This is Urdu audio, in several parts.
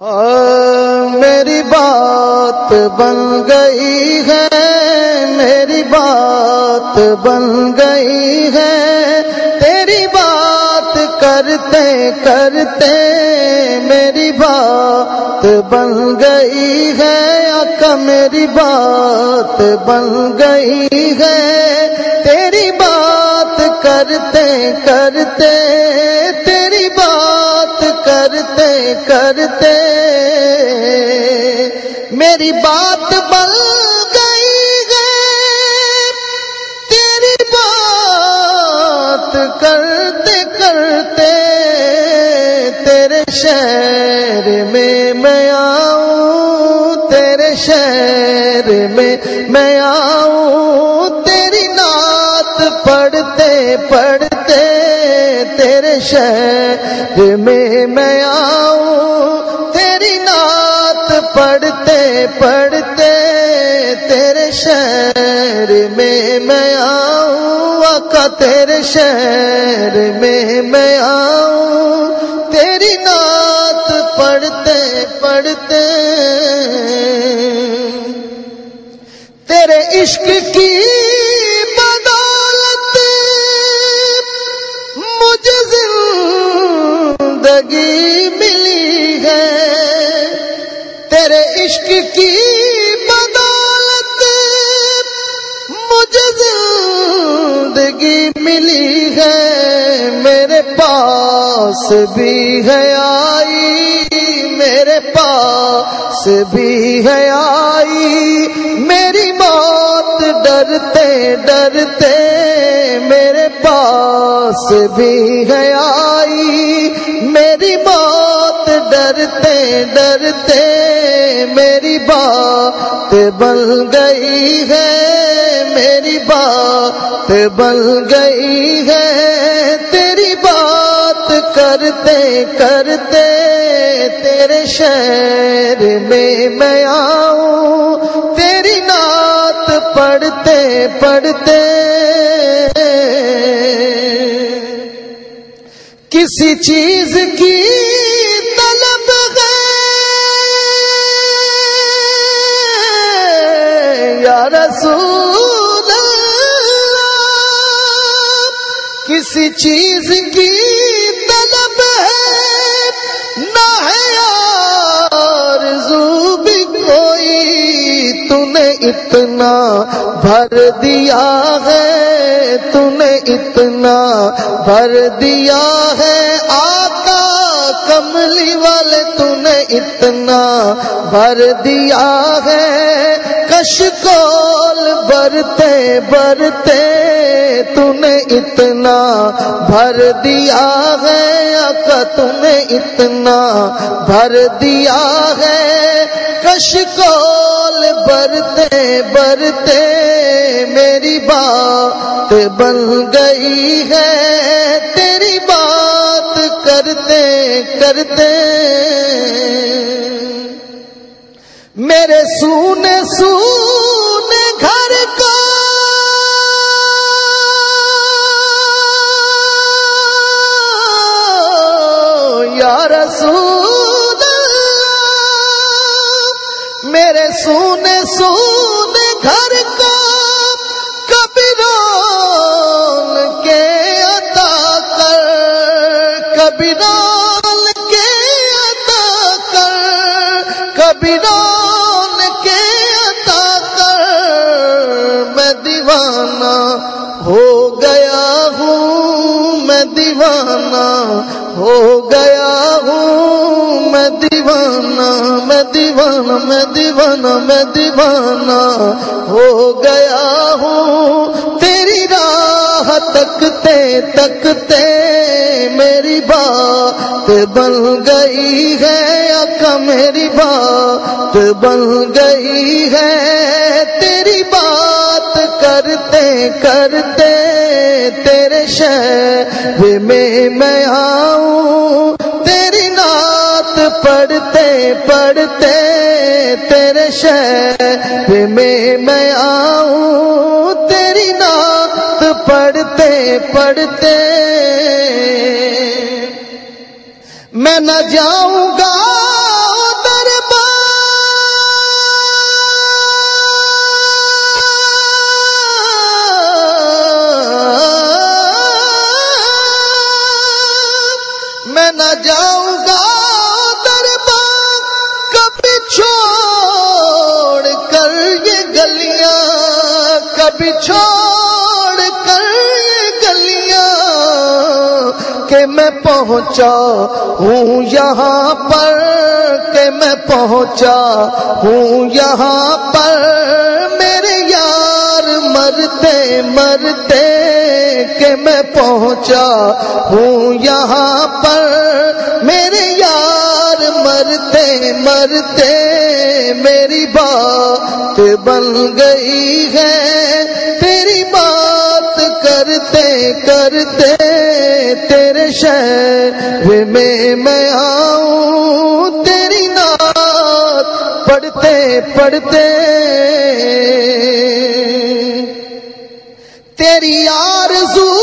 ہاں، میری بات بن گئی ہے، میری بات بن گئی ہے۔ تیری بات کرتے کرتے میری بات بن گئی ہے۔ آقا میری بات بن گئی ہے۔ تیری بات کرتے کرتے کرتے۔ میری بات بن گئی ہے۔ تیری بات کرتے کرتے تیرے شہر میں میں آؤں۔ تیرے شہر میں میں آؤں۔ تیری نعت پڑھتے پڑھتے تیرے شہر میں میں آؤں۔ پڑھتے پڑھتے تیرے شہر میں میں آؤں، آقا تیرے شہر میں میں آؤں۔ تیری نعت پڑھتے پڑھتے تیرے عشق کی بدولت مجھے زندگی عشق کی بدولت مجھے زندگی ملی ہے، میرے پاس بھی ہے آئی، میرے پاس بھی ہے آئی۔ میری موت ڈرتے ڈرتے میرے پاس بھی ہے آئی۔ میری موت ڈرتے ڈرتے میری بات بن گئی ہے، میری بات بن گئی ہے۔ تیری بات کرتے کرتے تیرے شہر میں میں آؤں، تیری نعت پڑھتے پڑھتے کسی چیز کی رسول اللہ، کسی چیز کی طلب ہے، نہ ہے آرزو بھی کوئی تو نے اتنا بھر دیا ہے تو نے اتنا بھر دیا ہے۔ آقا کملی والے تو نے اتنا بھر دیا ہے۔ کش کول برتے برتے تو نے اتنا بھر دیا ہے، آقا تو نے اتنا بھر دیا ہے۔ کش کول برتے برتے میری بات بن گئی ہے۔ تیری بات کرتے کرتے میرے سونے سونے گھر کا یا رسول میرے سونے سونے گھر کا کبھی رول کے عطا کر، کبھی میں دیوانہ ہو گیا ہوں میں دیوانہ، ہو گیا ہوں میں دیوانہ میں دیوانہ میں دیوانہ میں دیوانہ، ہو گیا ہوں تیری راہ تکتے تکتے میری بات بن گئی ہے، آقا میری بات بن گئی ہے، تیری بات کرتے تیرے شہر میں میں آؤں، تیری نعت پڑھتے پڑھتے تیرے شہر میں میں آؤں، تیری نعت پڑھتے پڑھتے میں نہ جاؤں گا چھوڑ کر گلیاں کہ میں پہنچا ہوں یہاں پر، کہ میں پہنچا ہوں یہاں پر۔ میرے یار مرتے مرتے کہ میں پہنچا ہوں یہاں پر۔ میرے یار مرتے مرتے میری بات بن گئی ہے۔ کرتے تیرے شہر میں میں آؤں تیری نات پڑھتے پڑھتے۔ تیری آرزو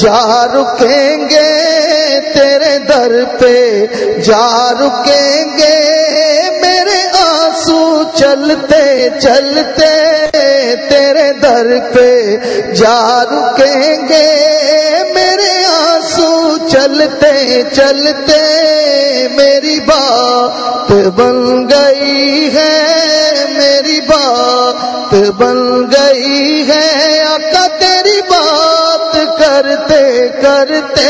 جا رکیں گے تیرے در پہ، جا رکیں گے میرے آنسو چلتے چلتے تیرے در پہ۔ جا رکیں گے میرے آنسو چلتے چلتے میری بات بن گئی ہے، میری بات بن گئی کرتے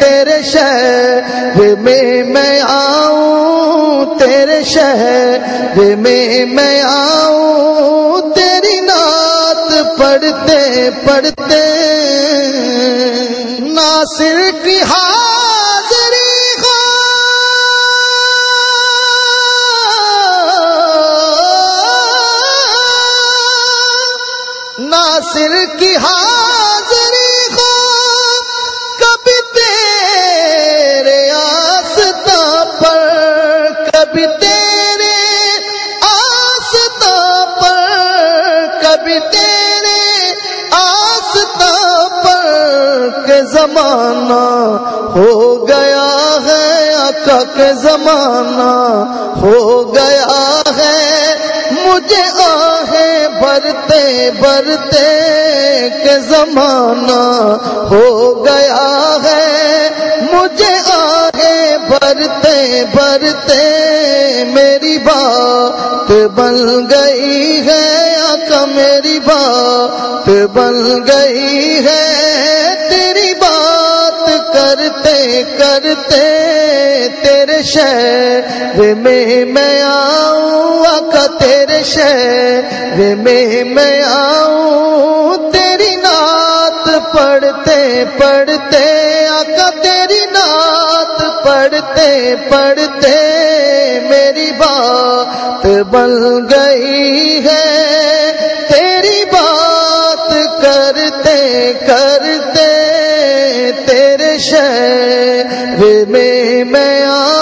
تیرے شہر میں میں آؤں، تیرے شہر میں میں آؤں، تیری نعت پڑھتے پڑھتے ناصر کی حاضری ناصر کی حاضری کے زمانہ ہو گیا ہے آقا کے زمانہ ہو گیا ہے۔ مجھے آہیں بھرتے بھرتے کے زمانہ ہو گیا ہے۔ مجھے آہیں بھرتے بھرتے میری بات بن گئی ہے۔ آقا میری بات بن گئی ہے۔ کرتے تیرے شہر میں میں آؤں، آقا تیرے شہر میں میں آؤں۔ تیری نعت پڑھتے پڑھتے، آقا تیری نعت پڑھتے پڑھتے، میری بات بن گئی ہے۔ شہر میں میں آ